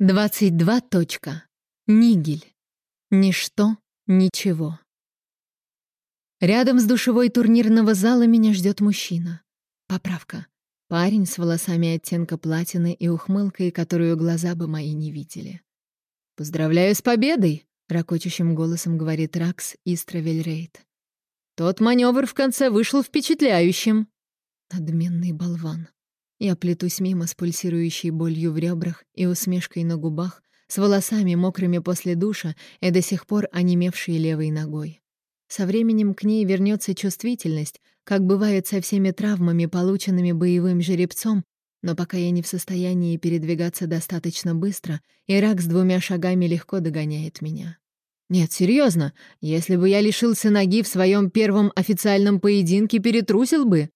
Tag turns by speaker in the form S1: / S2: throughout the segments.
S1: 22. Точка. Нигель. Ничто, ничего. Рядом с душевой турнирного зала меня ждет мужчина. Поправка. Парень с волосами оттенка платины и ухмылкой, которую глаза бы мои не видели. «Поздравляю с победой!» — ракочущим голосом говорит Ракс Истравельрейд. «Тот маневр в конце вышел впечатляющим!» Надменный болван. Я плетусь мимо с пульсирующей болью в ребрах и усмешкой на губах, с волосами мокрыми после душа и до сих пор онемевшей левой ногой. Со временем к ней вернется чувствительность, как бывает со всеми травмами, полученными боевым жеребцом, но пока я не в состоянии передвигаться достаточно быстро, Ирак с двумя шагами легко догоняет меня. Нет, серьезно, если бы я лишился ноги в своем первом официальном поединке, перетрусил бы.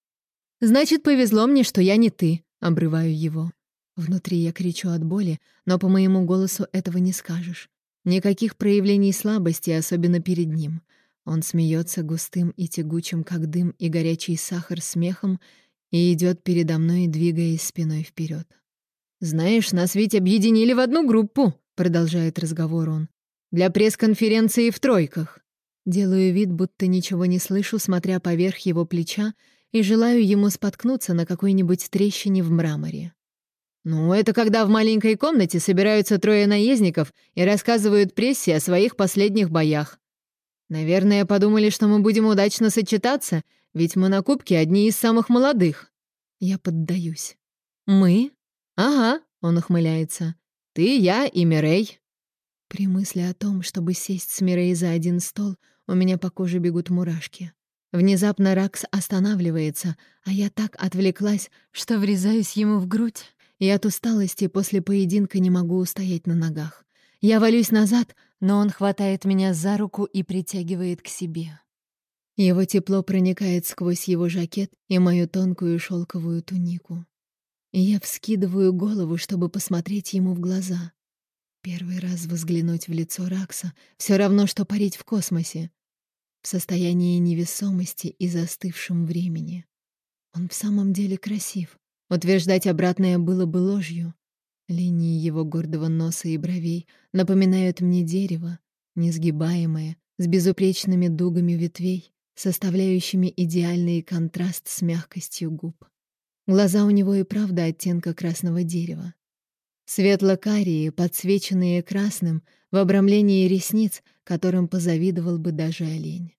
S1: «Значит, повезло мне, что я не ты», — обрываю его. Внутри я кричу от боли, но по моему голосу этого не скажешь. Никаких проявлений слабости, особенно перед ним. Он смеется густым и тягучим, как дым и горячий сахар, смехом и идет передо мной, двигаясь спиной вперед. «Знаешь, нас ведь объединили в одну группу», — продолжает разговор он. «Для пресс-конференции в тройках». Делаю вид, будто ничего не слышу, смотря поверх его плеча и желаю ему споткнуться на какой-нибудь трещине в мраморе. «Ну, это когда в маленькой комнате собираются трое наездников и рассказывают прессе о своих последних боях. Наверное, подумали, что мы будем удачно сочетаться, ведь мы на кубке одни из самых молодых». Я поддаюсь. «Мы?» «Ага», — он ухмыляется. «Ты, я и Мирей». При мысли о том, чтобы сесть с Мирей за один стол, у меня по коже бегут мурашки. Внезапно Ракс останавливается, а я так отвлеклась, что врезаюсь ему в грудь, и от усталости после поединка не могу устоять на ногах. Я валюсь назад, но он хватает меня за руку и притягивает к себе. Его тепло проникает сквозь его жакет и мою тонкую шелковую тунику. И я вскидываю голову, чтобы посмотреть ему в глаза. Первый раз взглянуть в лицо Ракса — все равно, что парить в космосе в состоянии невесомости и застывшем времени. Он в самом деле красив. Утверждать обратное было бы ложью. Линии его гордого носа и бровей напоминают мне дерево, несгибаемое, с безупречными дугами ветвей, составляющими идеальный контраст с мягкостью губ. Глаза у него и правда оттенка красного дерева. Светло-карие, подсвеченные красным, в обрамлении ресниц, которым позавидовал бы даже олень.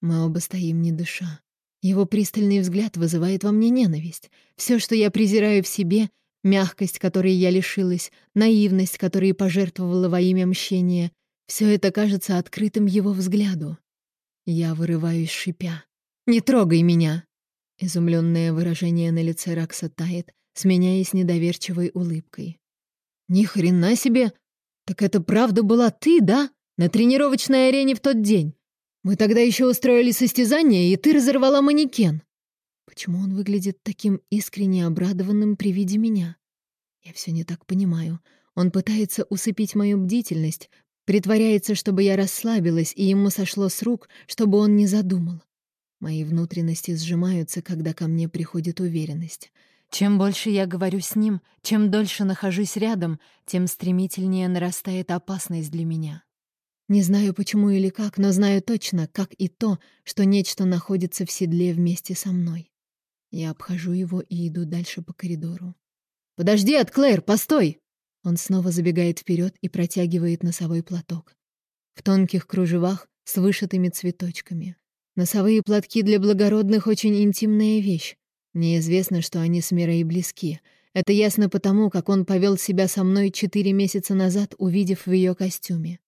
S1: Мы оба стоим не дыша. Его пристальный взгляд вызывает во мне ненависть. Все, что я презираю в себе, мягкость, которой я лишилась, наивность, которой пожертвовала во имя мщения, все это кажется открытым его взгляду. Я вырываюсь, шипя. «Не трогай меня!» Изумленное выражение на лице Ракса тает, сменяясь недоверчивой улыбкой. «Ни хрена себе! Так это правда была ты, да? На тренировочной арене в тот день? Мы тогда еще устроили состязание, и ты разорвала манекен!» Почему он выглядит таким искренне обрадованным при виде меня? Я все не так понимаю. Он пытается усыпить мою бдительность, притворяется, чтобы я расслабилась, и ему сошло с рук, чтобы он не задумал. Мои внутренности сжимаются, когда ко мне приходит уверенность. Чем больше я говорю с ним, чем дольше нахожусь рядом, тем стремительнее нарастает опасность для меня. Не знаю почему или как, но знаю точно, как и то, что нечто находится в седле вместе со мной. Я обхожу его и иду дальше по коридору. «Подожди от Клэр, постой!» Он снова забегает вперед и протягивает носовой платок. В тонких кружевах с вышитыми цветочками. Носовые платки для благородных — очень интимная вещь. Мне известно, что они с Мирой близки. Это ясно потому, как он повел себя со мной четыре месяца назад, увидев в ее костюме.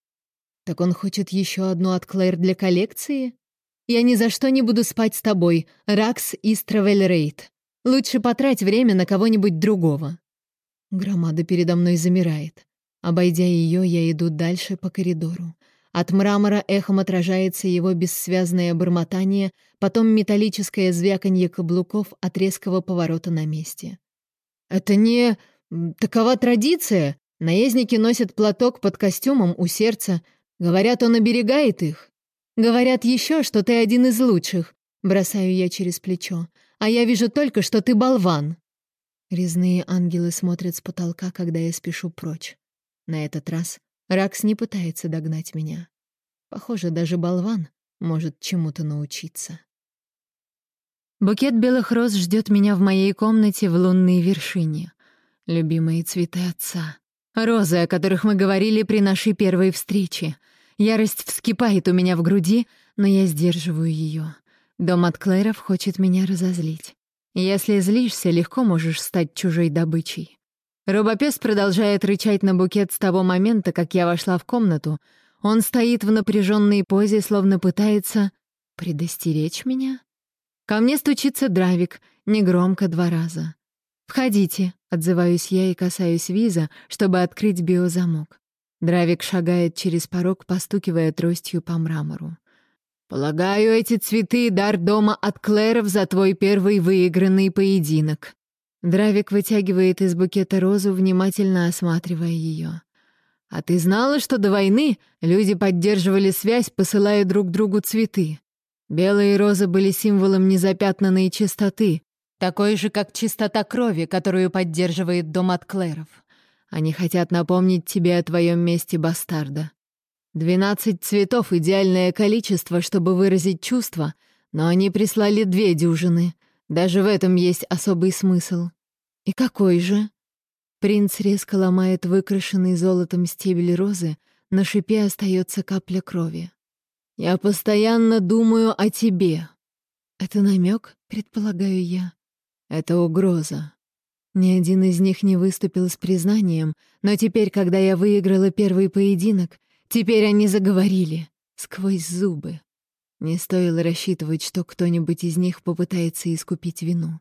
S1: Так он хочет еще одну от Клэр для коллекции? Я ни за что не буду спать с тобой, Ракс и Стравельрейд. Лучше потрать время на кого-нибудь другого. Громада передо мной замирает. Обойдя ее, я иду дальше по коридору. От мрамора эхом отражается его бессвязное бормотание, потом металлическое звяканье каблуков от резкого поворота на месте. «Это не... такова традиция. Наездники носят платок под костюмом у сердца. Говорят, он оберегает их. Говорят еще, что ты один из лучших. Бросаю я через плечо. А я вижу только, что ты болван». Резные ангелы смотрят с потолка, когда я спешу прочь. На этот раз Ракс не пытается догнать меня. Похоже, даже болван может чему-то научиться. Букет белых роз ждет меня в моей комнате в лунной вершине. Любимые цветы отца. Розы, о которых мы говорили при нашей первой встрече. Ярость вскипает у меня в груди, но я сдерживаю ее. Дом от Клэров хочет меня разозлить. Если злишься, легко можешь стать чужой добычей. Робопес продолжает рычать на букет с того момента, как я вошла в комнату. Он стоит в напряженной позе, словно пытается предостеречь меня. Ко мне стучится Дравик, негромко два раза. «Входите», — отзываюсь я и касаюсь виза, чтобы открыть биозамок. Дравик шагает через порог, постукивая тростью по мрамору. «Полагаю, эти цветы — дар дома от Клэров за твой первый выигранный поединок». Дравик вытягивает из букета розу, внимательно осматривая ее. «А ты знала, что до войны люди поддерживали связь, посылая друг другу цветы? Белые розы были символом незапятнанной чистоты, такой же, как чистота крови, которую поддерживает дом от Клэров. Они хотят напомнить тебе о твоем месте бастарда. Двенадцать цветов — идеальное количество, чтобы выразить чувства, но они прислали две дюжины. Даже в этом есть особый смысл. И какой же? Принц резко ломает выкрашенный золотом стебель розы, на шипе остается капля крови. «Я постоянно думаю о тебе». «Это намек, предполагаю я. Это угроза. Ни один из них не выступил с признанием, но теперь, когда я выиграла первый поединок, теперь они заговорили сквозь зубы. Не стоило рассчитывать, что кто-нибудь из них попытается искупить вину.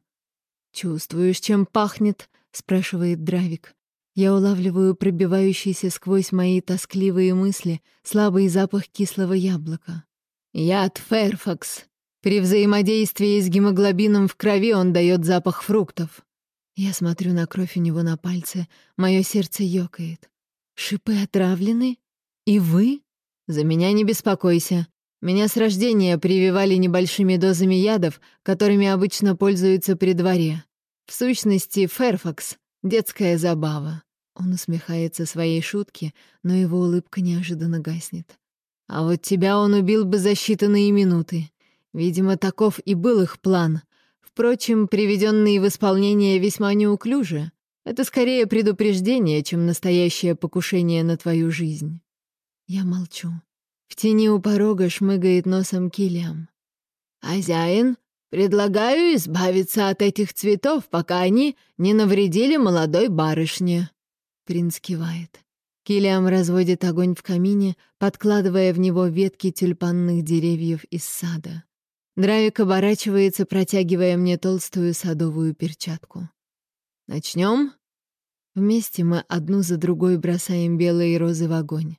S1: «Чувствуешь, чем пахнет?» — спрашивает Дравик. Я улавливаю пробивающийся сквозь мои тоскливые мысли слабый запах кислого яблока. «Яд Фэрфакс. При взаимодействии с гемоглобином в крови он дает запах фруктов». Я смотрю на кровь у него на пальце, мое сердце ёкает. «Шипы отравлены? И вы?» «За меня не беспокойся. Меня с рождения прививали небольшими дозами ядов, которыми обычно пользуются при дворе. В сущности, Ферфакс Детская забава. Он усмехается своей шутке, но его улыбка неожиданно гаснет. А вот тебя он убил бы за считанные минуты. Видимо, таков и был их план. Впрочем, приведенный в исполнение весьма неуклюже. Это скорее предупреждение, чем настоящее покушение на твою жизнь. Я молчу. В тени у порога шмыгает носом Килиам. «Хозяин, Предлагаю избавиться от этих цветов, пока они не навредили молодой барышне». Принц кивает. Килиам разводит огонь в камине, подкладывая в него ветки тюльпанных деревьев из сада. Дравик оборачивается, протягивая мне толстую садовую перчатку. «Начнем?» Вместе мы одну за другой бросаем белые розы в огонь.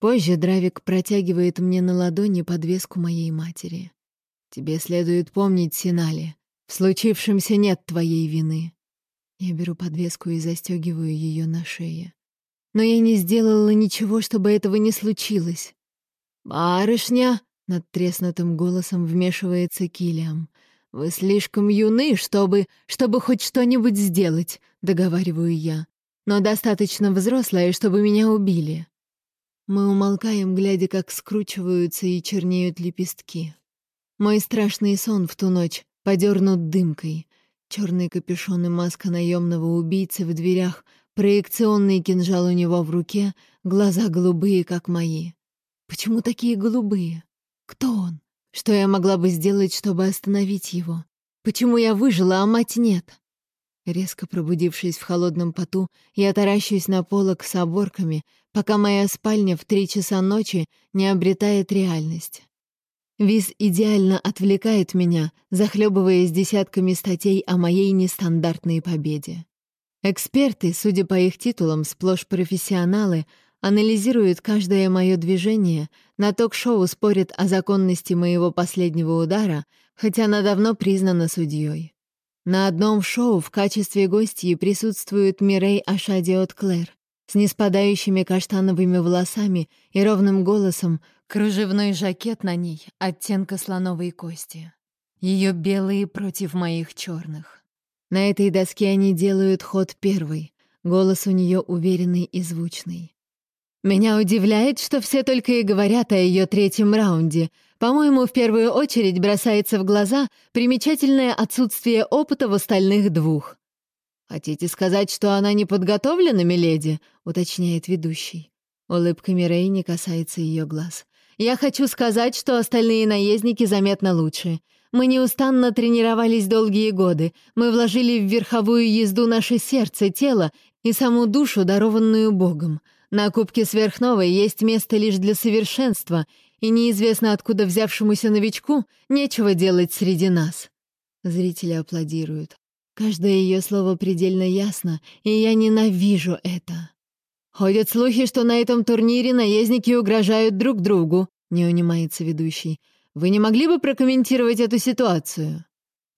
S1: Позже Дравик протягивает мне на ладони подвеску моей матери. Тебе следует помнить, Синали, в случившемся нет твоей вины. Я беру подвеску и застегиваю ее на шее. Но я не сделала ничего, чтобы этого не случилось. «Барышня!» — над треснутым голосом вмешивается Килиам. «Вы слишком юны, чтобы... чтобы хоть что-нибудь сделать», — договариваю я. «Но достаточно взрослая, чтобы меня убили». Мы умолкаем, глядя, как скручиваются и чернеют лепестки. Мой страшный сон в ту ночь подернут дымкой. Черный капюшон и маска наемного убийцы в дверях, проекционный кинжал у него в руке, глаза голубые, как мои. Почему такие голубые? Кто он? Что я могла бы сделать, чтобы остановить его? Почему я выжила, а мать нет? Резко пробудившись в холодном поту, я таращусь на полок с оборками, пока моя спальня в три часа ночи не обретает реальность. Виз идеально отвлекает меня, захлебываясь десятками статей о моей нестандартной победе. Эксперты, судя по их титулам, сплошь профессионалы, анализируют каждое мое движение, на ток-шоу спорят о законности моего последнего удара, хотя она давно признана судьей. На одном шоу в качестве гостьи присутствует Мирей Ашадиот Клэр с неспадающими каштановыми волосами и ровным голосом, Кружевной жакет на ней оттенка слоновой кости. Ее белые против моих черных. На этой доске они делают ход первый. Голос у нее уверенный и звучный. Меня удивляет, что все только и говорят о ее третьем раунде. По-моему, в первую очередь бросается в глаза примечательное отсутствие опыта в остальных двух. «Хотите сказать, что она не подготовлена, миледи?» — уточняет ведущий. Улыбка Мирей не касается ее глаз. «Я хочу сказать, что остальные наездники заметно лучше. Мы неустанно тренировались долгие годы. Мы вложили в верховую езду наше сердце, тело и саму душу, дарованную Богом. На Кубке Сверхновой есть место лишь для совершенства, и неизвестно откуда взявшемуся новичку нечего делать среди нас». Зрители аплодируют. Каждое ее слово предельно ясно, и я ненавижу это. Ходят слухи, что на этом турнире наездники угрожают друг другу, не унимается ведущий. Вы не могли бы прокомментировать эту ситуацию?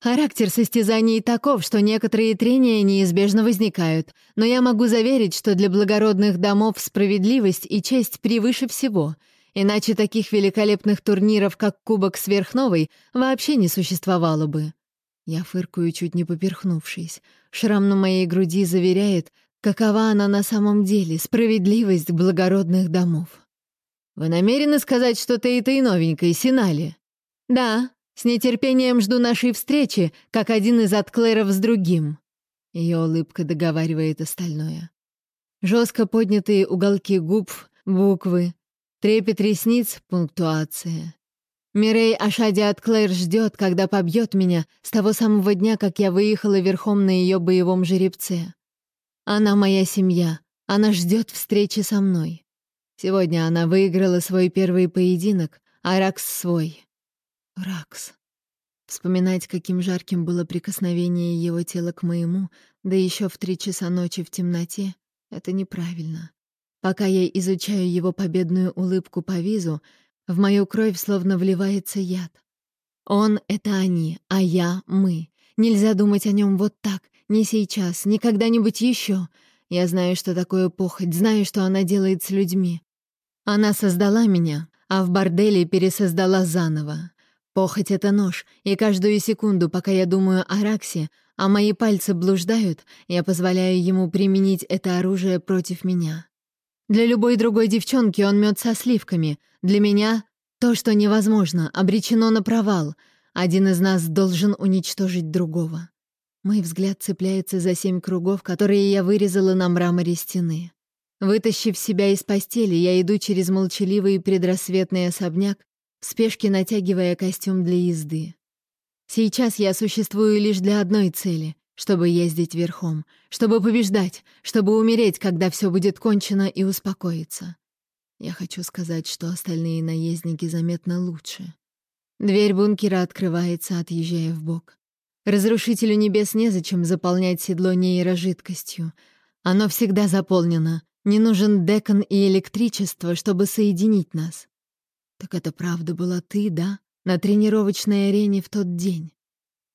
S1: Характер состязаний таков, что некоторые трения неизбежно возникают, но я могу заверить, что для благородных домов справедливость и честь превыше всего, иначе таких великолепных турниров, как Кубок Сверхновой, вообще не существовало бы. Я фыркаю, чуть не поперхнувшись. Шрам на моей груди заверяет, какова она на самом деле, справедливость благородных домов. «Вы намерены сказать что-то этой новенькой, Синали?» «Да, с нетерпением жду нашей встречи, как один из отклеров с другим». Ее улыбка договаривает остальное. Жестко поднятые уголки губ, буквы, трепет ресниц, пунктуация. Мирей Ашади Клэр ждет, когда побьет меня с того самого дня, как я выехала верхом на ее боевом жеребце. Она моя семья, она ждет встречи со мной. Сегодня она выиграла свой первый поединок, а Ракс свой. Ракс. Вспоминать, каким жарким было прикосновение его тела к моему, да еще в три часа ночи в темноте, это неправильно. Пока я изучаю его победную улыбку по визу, в мою кровь словно вливается яд. Он — это они, а я — мы. Нельзя думать о нем вот так, не сейчас, не когда-нибудь еще. Я знаю, что такое похоть, знаю, что она делает с людьми. Она создала меня, а в борделе пересоздала заново. Похоть — это нож, и каждую секунду, пока я думаю о Раксе, а мои пальцы блуждают, я позволяю ему применить это оружие против меня. Для любой другой девчонки он мед со сливками. Для меня — то, что невозможно, обречено на провал. Один из нас должен уничтожить другого. Мой взгляд цепляется за семь кругов, которые я вырезала на мраморе стены. Вытащив себя из постели, я иду через молчаливый предрассветный особняк, в спешке натягивая костюм для езды. Сейчас я существую лишь для одной цели — чтобы ездить верхом, чтобы побеждать, чтобы умереть, когда все будет кончено и успокоиться. Я хочу сказать, что остальные наездники заметно лучше. Дверь бункера открывается, отъезжая в бок. Разрушителю небес незачем заполнять седло нейрожидкостью. Оно всегда заполнено, не нужен декон и электричество, чтобы соединить нас. Так это правда была ты, да? На тренировочной арене в тот день.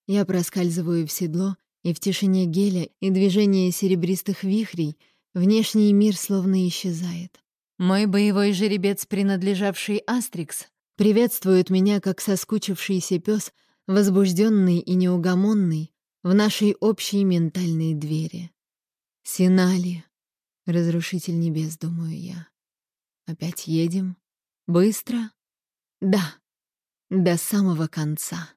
S1: Я проскальзываю в седло, и в тишине геля и движении серебристых вихрей внешний мир словно исчезает. Мой боевой жеребец, принадлежавший Астрикс, приветствует меня как соскучившийся пес, возбужденный и неугомонный, в нашей общей ментальной двери. Синали, Разрушитель небес, думаю я. Опять едем? Быстро? Да, до самого конца.